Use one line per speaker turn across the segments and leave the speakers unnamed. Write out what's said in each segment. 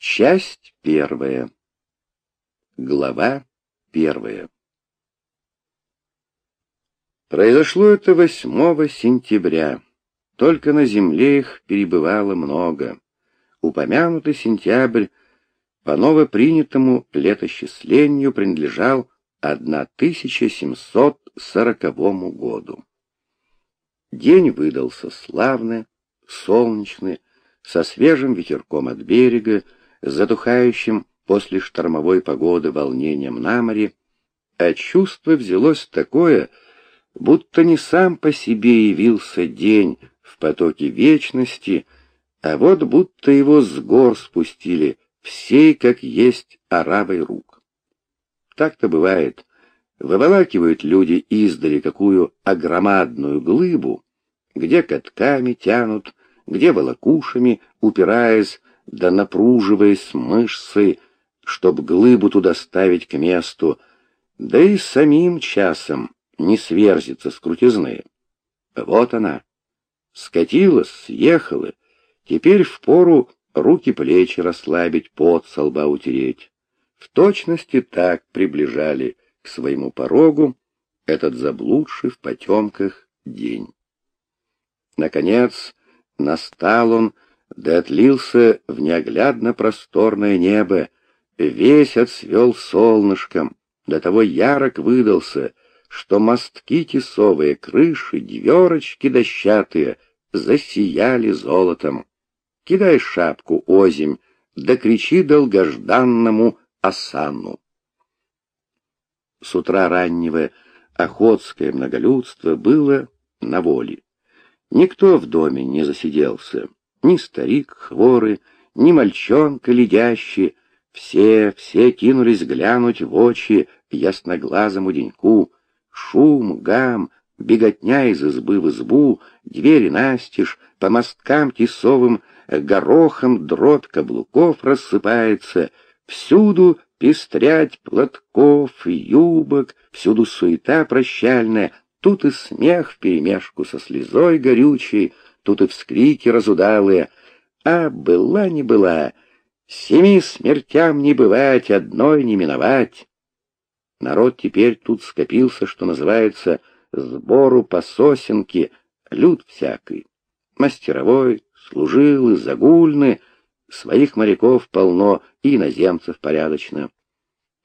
Часть первая. Глава первая. Произошло это 8 сентября. Только на земле их перебывало много. Упомянутый сентябрь по новопринятому летосчислению принадлежал 1740 году. День выдался славный, солнечный, со свежим ветерком от берега, затухающим после штормовой погоды волнением на море, а чувство взялось такое, будто не сам по себе явился день в потоке вечности, а вот будто его с гор спустили, всей, как есть, оравой рук. Так-то бывает. Выволакивают люди издали какую огромадную глыбу, где катками тянут, где волокушами, упираясь, да напруживаясь мышцы, чтоб глыбу туда ставить к месту, да и самим часом не сверзится с крутизны. Вот она. Скатилась, съехала. Теперь впору руки-плечи расслабить, пот со лба утереть. В точности так приближали к своему порогу этот заблудший в потемках день. Наконец, настал он, да отлился в неоглядно просторное небо, весь отсвел солнышком, до того ярок выдался, что мостки тесовые, крыши, дверочки дощатые засияли золотом. Кидай шапку озимь, да кричи долгожданному осанну. С утра раннего охотское многолюдство было на воле. Никто в доме не засиделся, ни старик хворый, ни мальчонка ледящий, все, все кинулись глянуть в очи ясноглазому деньку. Шум, гам, беготня из избы в избу, двери настежь, по мосткам тесовым горохом дробь каблуков рассыпается, всюду пестрять платков, юбок, всюду суета прощальная, тут и смех вперемешку со слезой горючей, тут и вскрики разудалые. А была не была, семи смертям не бывать, одной не миновать. Народ теперь тут скопился, что называется, сбору по сосенке, люд всякий. Мастеровой, служилый, загульный, своих моряков полно и иноземцев порядочно.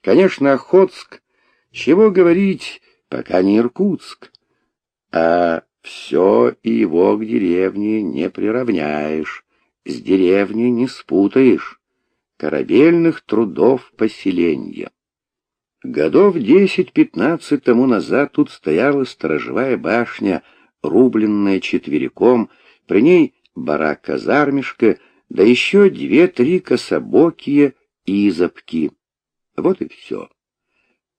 Конечно, Охотск, чего говорить, пока не Иркутск, а все и его к деревне не приравняешь, с деревней не спутаешь. Корабельных трудов поселенья. Годов десять-пятнадцать тому назад тут стояла сторожевая башня, рубленная четвериком, при ней барак-казармишка, да еще две-три кособокие изобки. Вот и все.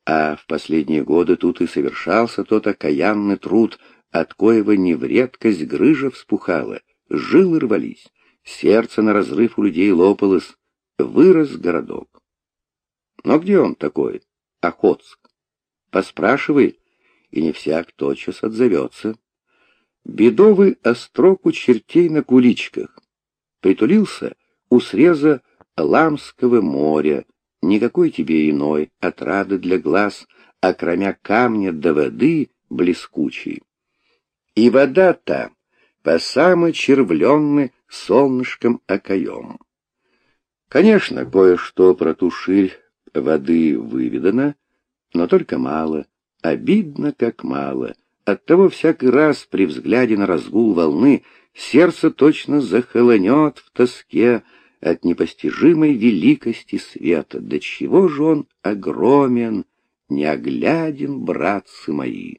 А в последние годы тут и совершался тот окаянный труд, от коего не в редкость грыжа вспухала, жилы рвались, сердце на разрыв у людей лопалось, вырос городок. Но где он такой, Охотск? Поспрашивай, и не всяк тотчас отзовется. Бедовый острог у чертей на куличках. Притулился у среза Ламского моря, никакой тебе иной отрады для глаз, окромя камня до воды блескучей. И вода та по самой червленной солнышком окоем. Конечно, кое-что про ту ширь воды выведано, но только мало, обидно как мало. Оттого всякий раз при взгляде на разгул волны сердце точно захолонет в тоске от непостижимой великости света. До чего же он огромен, неогляден, братцы мои!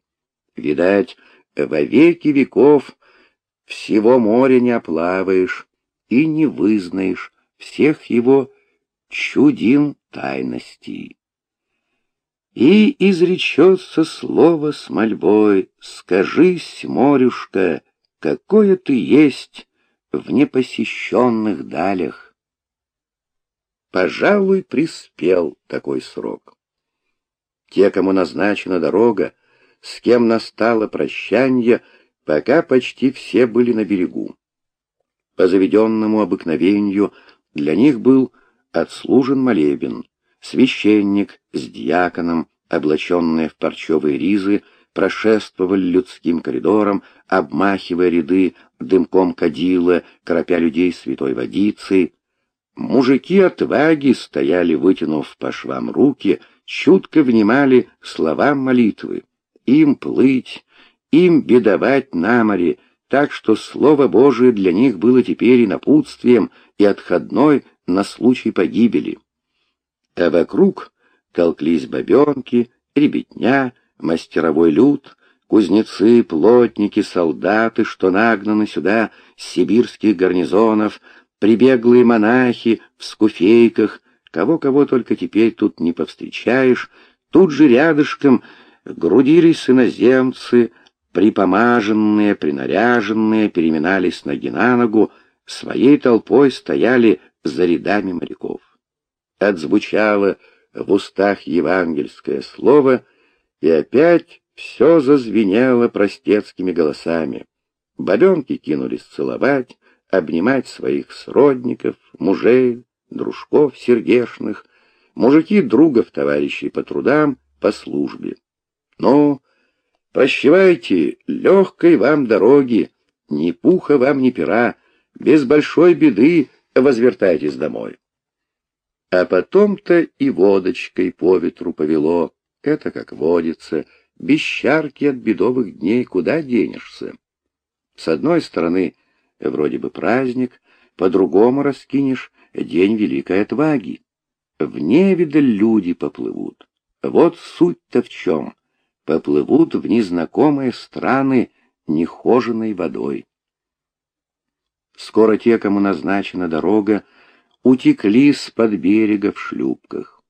Видать, во веки веков всего моря не оплаваешь и не вызнаешь всех его чудин тайностей. И изречется слово с мольбой, скажись, морюшка, какое ты есть в непосещенных далях. Пожалуй, приспел такой срок. Те, кому назначена дорога, с кем настало прощанье, пока почти все были на берегу. По заведенному обыкновению для них был отслужен молебен. Священник с диаконом, облаченные в парчевые ризы, прошествовали людским коридором, обмахивая ряды дымком кадила, кропя людей святой водицей. Мужики отваги стояли, вытянув по швам руки, чутко внимали словам молитвы. Им плыть, им бедовать на море, так что Слово Божие для них было теперь и напутствием, и отходной на случай погибели. А вокруг толклись бабенки, ребятня, мастеровой люд, кузнецы, плотники, солдаты, что нагнаны сюда с сибирских гарнизонов, прибеглые монахи в скуфейках, кого-кого только теперь тут не повстречаешь, тут же рядышком грудились иноземцы, припомаженные, принаряженные, переминались ноги на ногу, своей толпой стояли за рядами моряков. Отзвучало в устах евангельское слово, и опять все зазвенело простецкими голосами. Бабенки кинулись целовать, обнимать своих сродников, мужей, дружков сердешных, мужики другов товарищей по трудам, по службе. Ну, прощевайте, легкой вам дороги, ни пуха вам, ни пера, без большой беды возвертайтесь домой. А потом-то и водочкой по ветру повело, это как водится, без чарки от бедовых дней куда денешься? С одной стороны, вроде бы праздник, по-другому раскинешь день великой отваги. В невидаль люди поплывут. Вот суть-то в чем. Поплывут в незнакомые страны нехоженной водой. Скоро те, кому назначена дорога, утекли с-под берега в шлюпках.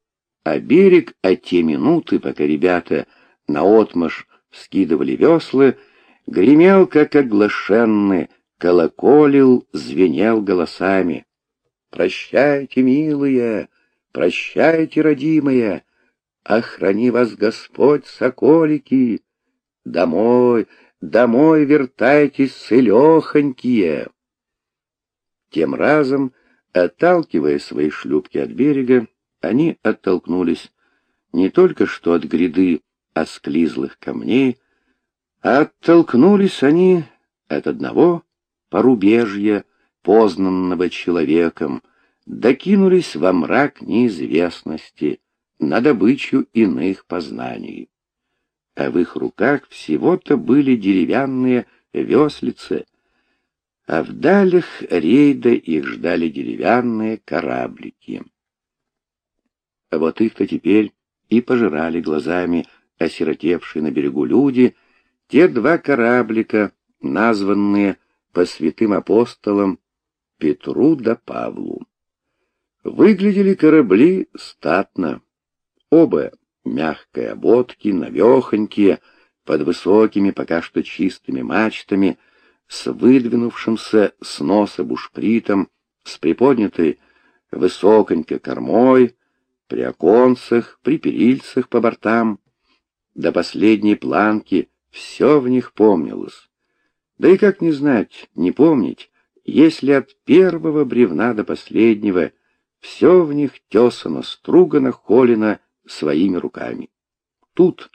А берег от те минуты, пока ребята наотмашь скидывали весла, гремел, как оглашенный, колоколил, звенел голосами. «Прощайте, милые, прощайте, родимые, охрани вас Господь, соколики! Домой, домой вертайтесь, целехонькие!» Тем разом, отталкивая свои шлюпки от берега, они оттолкнулись не только что от гряды осклизлых камней, а оттолкнулись они от одного порубежья, познанного человеком, докинулись во мрак неизвестности, на добычу иных познаний. А в их руках всего-то были деревянные веслицы, а в далях рейда их ждали деревянные кораблики. А вот их-то теперь и пожирали глазами осиротевшие на берегу люди, те два кораблика, названные по святым апостолам Петру да Павлу. Выглядели корабли статно. Оба мягкой ободки, навехонькие, под высокими, пока что чистыми мачтами, с выдвинувшимся с носа бушпритом, с приподнятой высоконько кормой, при оконцах, при перильцах по бортам. До последней планки все в них помнилось. Да и как не знать, не помнить, если от первого бревна до последнего все в них тесано, стругано, холено своими руками. Тут,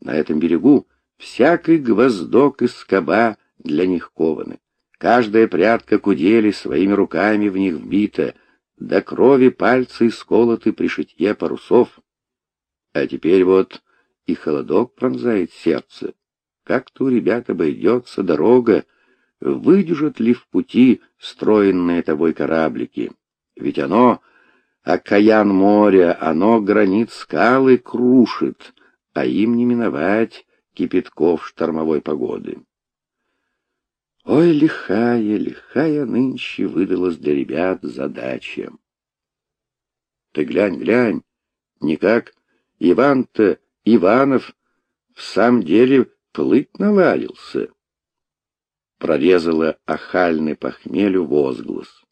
на этом берегу, всякий гвоздок и скоба для них кованы. Каждая прядка кудели своими руками в них вбита, до крови пальцы сколоты при шитье парусов. А теперь вот и холодок пронзает сердце. Как-то у ребят обойдется дорога, выдержат ли в пути строенные тобой кораблики. Ведь оно, окаян моря, оно гранит скалы крушит, а им не миновать кипятков штормовой погоды. Ой, лихая, лихая нынче выдалась для ребят задача. Ты глянь, глянь, никак Иван-то Иванов в самом деле плыть наладился. Прорезала охальный похмелю возглас.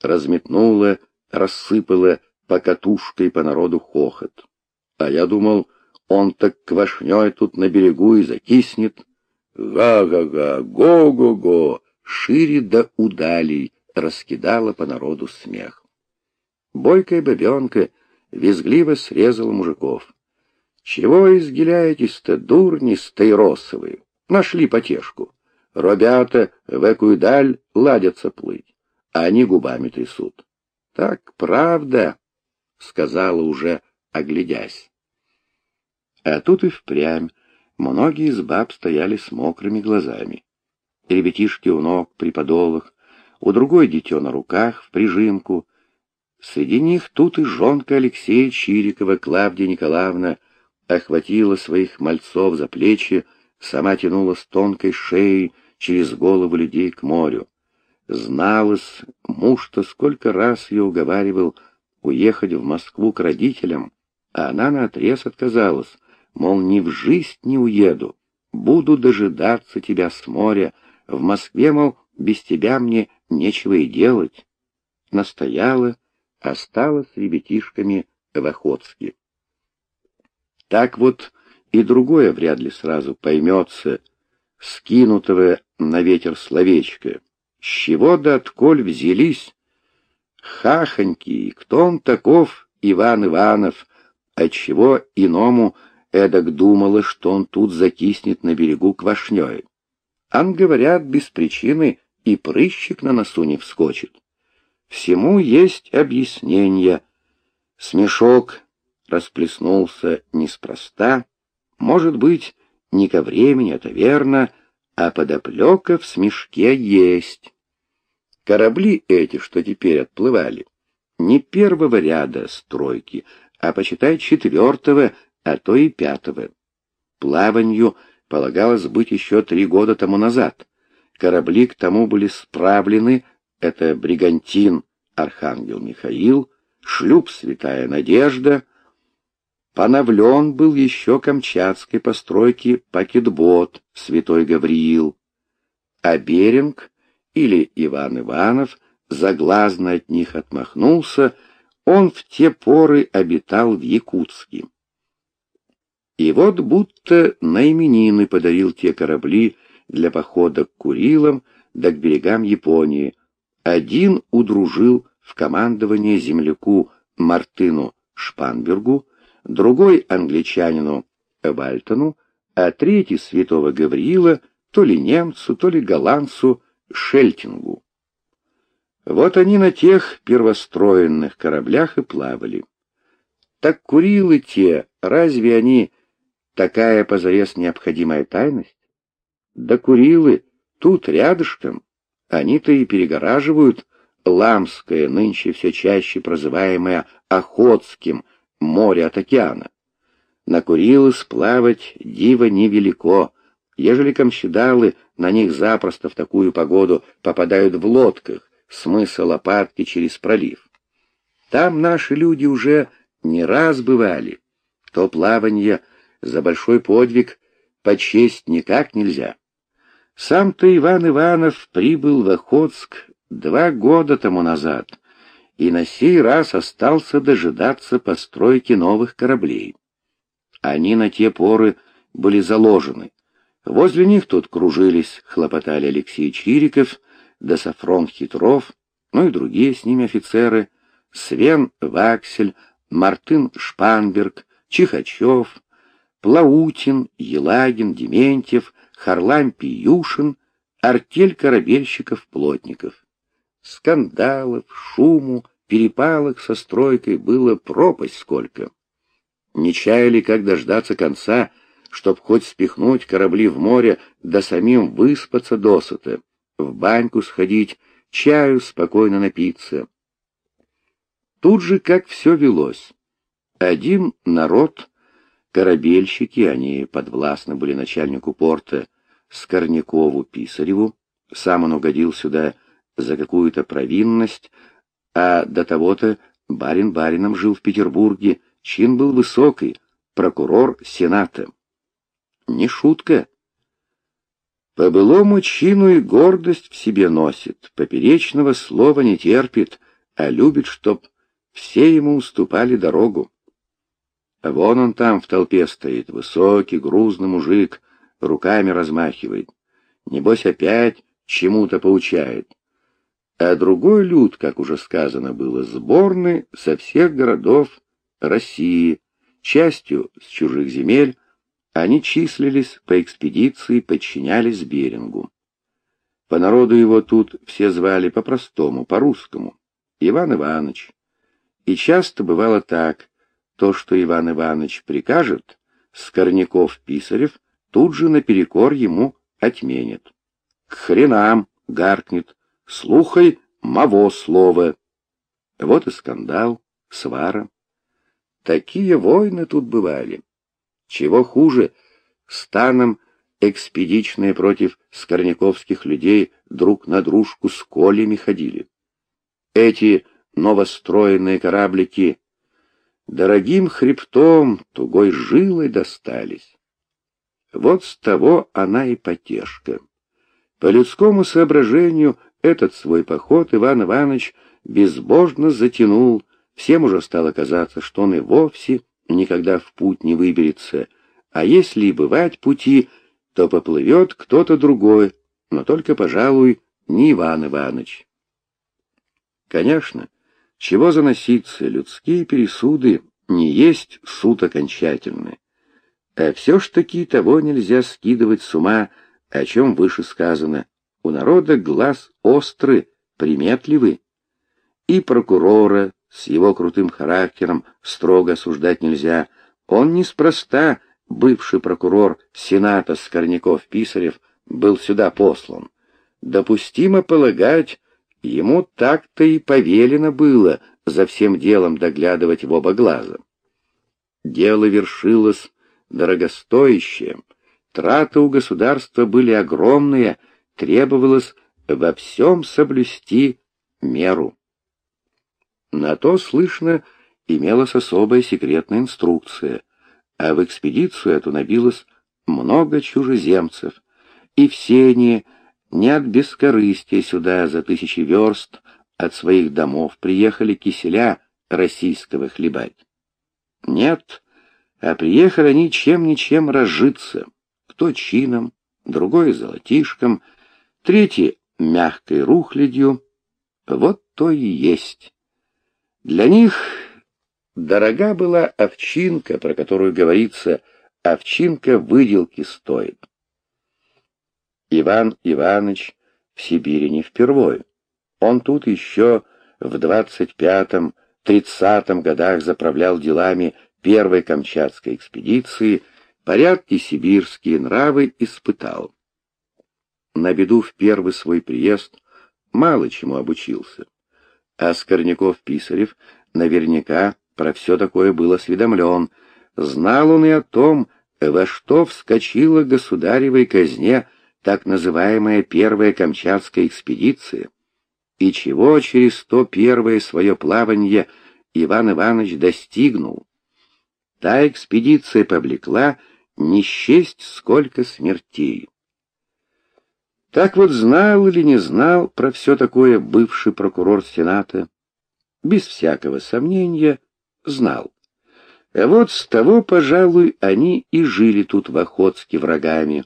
Разметнула, рассыпала по катушкой по народу хохот. А я думал, он так квашней тут на берегу и закиснет. Га-га-га, го-го-го, шире да удалей раскидала по народу смех. Бойкая бабенка визгливо срезала мужиков. «Чего изгиляетесь-то, дурни стейросовые? Нашли потешку. Ребята в экую даль ладятся плыть, а они губами трясут. Так правда, — сказала уже, оглядясь. А тут и впрямь многие из баб стояли с мокрыми глазами. Ребятишки у ног, при подолах, у другой дитё на руках, в прижимку. Среди них тут и жонка Алексея Чирикова, Клавдия Николаевна, охватила своих мальцов за плечи, сама тянула с тонкой шеей через голову людей к морю. Зналась, муж-то сколько раз ее уговаривал уехать в Москву к родителям, а она наотрез отказалась, мол, ни в жизнь не уеду, буду дожидаться тебя с моря, в Москве, мол, без тебя мне нечего и делать. Настояла, осталась с ребятишками в Охотске. Так вот и другое вряд ли сразу поймется, скинутого на ветер словечко. С чего да отколь взялись? Хахоньки, кто он таков, Иван Иванов, отчего иному эдак думала, что он тут закиснет на берегу квашней. Ан, говорят, без причины и прыщик на носу не вскочит. Всему есть объяснение. Смешок расплеснулся неспроста. Может быть, не ко времени, это верно, а подоплека в смешке есть. Корабли эти, что теперь отплывали, не первого ряда стройки, а, почитай, четвертого, а то и пятого. Плаванью полагалось быть еще три года тому назад. Корабли к тому были справлены, это бригантин Архангел Михаил, шлюп Святая Надежда — Поновлен был еще камчатской постройки пакетбот Святой Гавриил, а Беринг или Иван Иванов заглазно от них отмахнулся, он в те поры обитал в Якутске. И вот будто на именины подарил те корабли для похода к Курилам да к берегам Японии. Один удружил в командование земляку Мартыну Шпанбергу, другой англичанину Вальтону, а третий святого Гавриила то ли немцу, то ли голландцу Шельтингу. Вот они на тех первостроенных кораблях и плавали. Так Курилы те, разве они такая позарез необходимая тайность? Да Курилы тут рядышком, они-то и перегораживают Ламское, нынче все чаще прозываемое Охотским, море от океана. На Курилы сплавать диво невелико, ежели камщедалы на них запросто в такую погоду попадают в лодках, смысл лопатки через пролив. Там наши люди уже не раз бывали. То плавание за большой подвиг почесть никак нельзя. Сам-то Иван Иванов прибыл в Охотск два года тому назад — и на сей раз остался дожидаться постройки новых кораблей. Они на те поры были заложены. Возле них тут кружились, хлопотали Алексей Чириков, да Сафрон Хитров, ну и другие с ними офицеры, Свен Ваксель, Мартын Шпанберг, Чихачев, Плаутин, Елагин, Дементьев, Харлам Пиюшин, артель корабельщиков-плотников. Скандалов, шуму, перепалок со стройкой было пропасть сколько. Не чаяли, как дождаться конца, чтоб хоть спихнуть корабли в море, да самим выспаться досыта, в баньку сходить, чаю спокойно напиться. Тут же как все велось. Один народ, корабельщики, они подвластны были начальнику порта, Скорнякову Писареву, сам он угодил сюда за какую-то провинность, а до того-то барин барином жил в Петербурге, чин был высокий, прокурор Сената. Не шутка. По былому чину и гордость в себе носит, поперечного слова не терпит, а любит, чтоб все ему уступали дорогу. Вон он там в толпе стоит, высокий, грузный мужик, руками размахивает. Небось опять чему-то поучает. А другой люд, как уже сказано было, сборный со всех городов России, частью с чужих земель, они числились по экспедиции, подчинялись Берингу. По народу его тут все звали по-простому, по-русскому. Иван Иванович. И часто бывало так, то, что Иван Иванович прикажет, Скорняков-Писарев тут же наперекор ему отменит. К хренам, гаркнет, слухай маво слово. Вот и скандал, свара. Такие войны тут бывали. Чего хуже, станом экспедичные против скорняковских людей друг на дружку с колями ходили. Эти новостроенные кораблики дорогим хребтом тугой жилой достались. Вот с того она и потешка. По людскому соображению этот свой поход Иван Иванович безбожно затянул, всем уже стало казаться, что он и вовсе никогда в путь не выберется, а если и бывать пути, то поплывет кто-то другой, но только, пожалуй, не Иван Иванович. Конечно, чего заноситься, людские пересуды не есть суд окончательный. А все ж таки того нельзя скидывать с ума, о чем выше сказано. У народа глаз острый, приметливый. И прокурора с его крутым характером строго осуждать нельзя. Он неспроста, бывший прокурор Сената Скорняков-Писарев, был сюда послан. Допустимо полагать, ему так-то и повелено было за всем делом доглядывать в оба глаза. Дело вершилось дорогостоящее, траты у государства были огромные, требовалось во всем соблюсти меру. На то, слышно, имелась особая секретная инструкция, а в экспедицию эту набилось много чужеземцев, и все они не от бескорыстия сюда за тысячи верст от своих домов приехали киселя российского хлебать. Нет, а приехали они чем-ничем разжиться, кто чином, другой золотишком, третий мягкой рухлядью. Вот то и есть. Для них дорога была овчинка, про которую говорится, овчинка выделки стоит. Иван Иванович в Сибири не впервой. Он тут еще в двадцать пятом, тридцатом годах заправлял делами первой Камчатской экспедиции, порядки сибирские нравы испытал. На беду в первый свой приезд мало чему обучился. А Скорняков-Писарев наверняка про все такое был осведомлен. Знал он и о том, во что вскочила государевой казне так называемая первая Камчатская экспедиция, и чего через то первое свое плавание Иван Иванович достигнул. Та экспедиция повлекла не счесть сколько смертей. Так вот знал или не знал про все такое бывший прокурор Сената? Без всякого сомнения, знал. А вот с того, пожалуй, они и жили тут в Охотске врагами.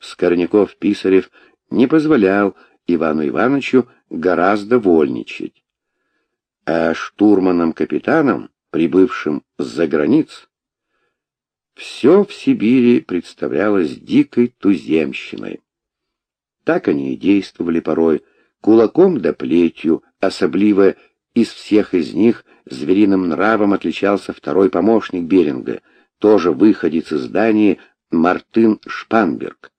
Скорняков-Писарев не позволял Ивану Ивановичу гораздо вольничать. А штурманом-капитаном, прибывшим с-за границ, все в Сибири представлялось дикой туземщиной. Так они и действовали порой, кулаком да плетью, особливо из всех из них звериным нравом отличался второй помощник Беринга, тоже выходец из здания Мартын Шпанберг.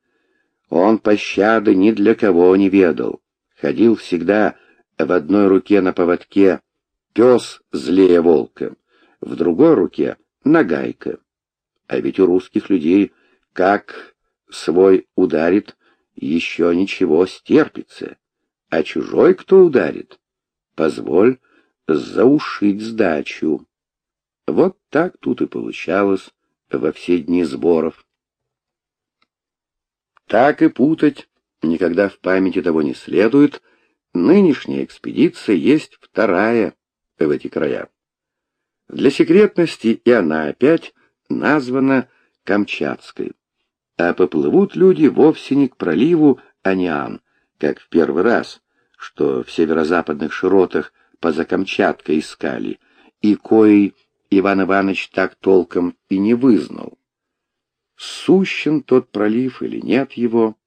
Он пощады ни для кого не ведал. Ходил всегда в одной руке на поводке пес злее волка, в другой руке нагайка. А ведь у русских людей как свой ударит, еще ничего стерпится, а чужой кто ударит, позволь заушить сдачу. Вот так тут и получалось во все дни сборов. Так и путать никогда в памяти того не следует. Нынешняя экспедиция есть вторая в эти края. Для секретности и она опять названа Камчатской. А поплывут люди вовсе не к проливу Аниан, как в первый раз, что в северо-западных широтах поза Камчатка искали, и кои Иван Иванович так толком и не вызнал. Сущен тот пролив или нет его?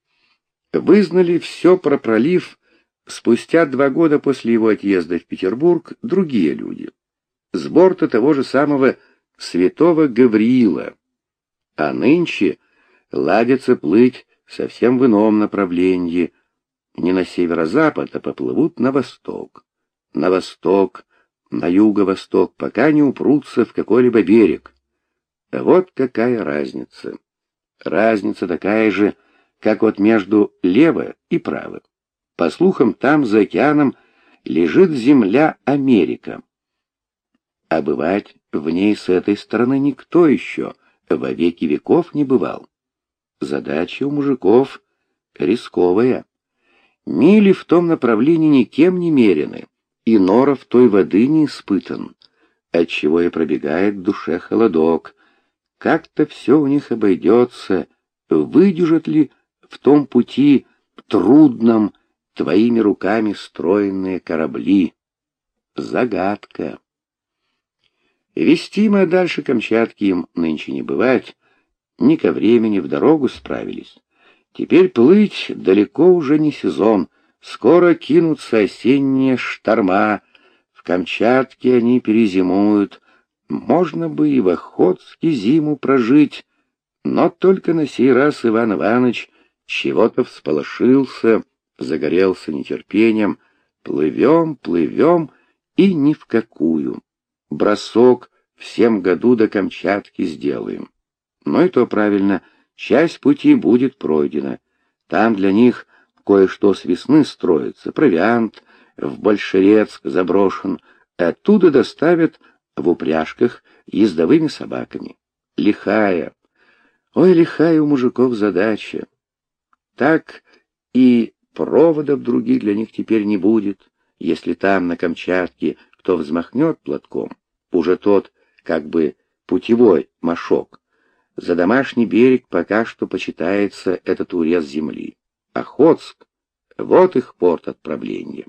Вызнали все про пролив спустя два года после его отъезда в Петербург другие люди. С борта того же самого святого Гавриила. А нынче ладится плыть совсем в ином направлении, не на северо-запад, а поплывут на восток. На восток, на юго-восток, пока не упрутся в какой-либо берег. Вот какая разница. Разница такая же, как вот между лево и право. По слухам, там, за океаном, лежит земля Америка. А бывать в ней с этой стороны никто еще во веки веков не бывал. Задача у мужиков рисковая. Мили в том направлении никем не мерены, и норов той воды не испытан, отчего и пробегает в душе холодок. Как-то все у них обойдется, выдержат ли в том пути трудном твоими руками строенные корабли. Загадка. Вести мы дальше Камчатки им нынче не бывать, ни ко времени в дорогу справились. Теперь плыть далеко уже не сезон, скоро кинутся осенние шторма, в Камчатке они перезимуют, можно бы и в Охотске зиму прожить, но только на сей раз Иван Иванович чего-то всполошился, загорелся нетерпением, плывем, плывем и ни в какую. Бросок всем году до Камчатки сделаем. Но и то правильно — Часть пути будет пройдена. Там для них кое-что с весны строится, провиант в Большерецк заброшен, оттуда доставят в упряжках ездовыми собаками. Лихая, ой, лихая у мужиков задача. Так и проводов других для них теперь не будет, если там, на Камчатке, кто взмахнет платком, уже тот, как бы, путевой мошок, за домашний берег пока что почитается этот урез земли. Охотск — вот их порт отправления.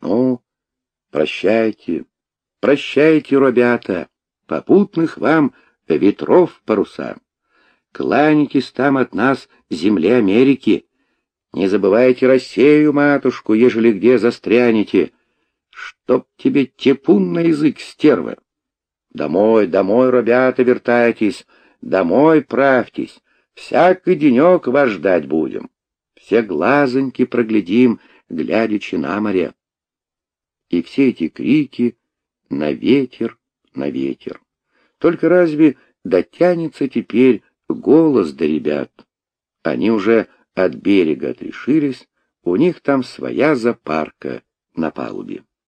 Ну, прощайте, прощайте, ребята, попутных вам ветров паруса. Кланяйтесь там от нас, земле Америки. Не забывайте Россию, матушку, ежели где застрянете. Чтоб тебе тепун на язык, стерва. Домой, домой, ребята, вертайтесь, домой правьтесь, всякий денек вас ждать будем. Все глазоньки проглядим, глядячи на море. И все эти крики на ветер, на ветер. Только разве дотянется теперь голос до ребят? Они уже от берега отрешились, у них там своя запарка на палубе.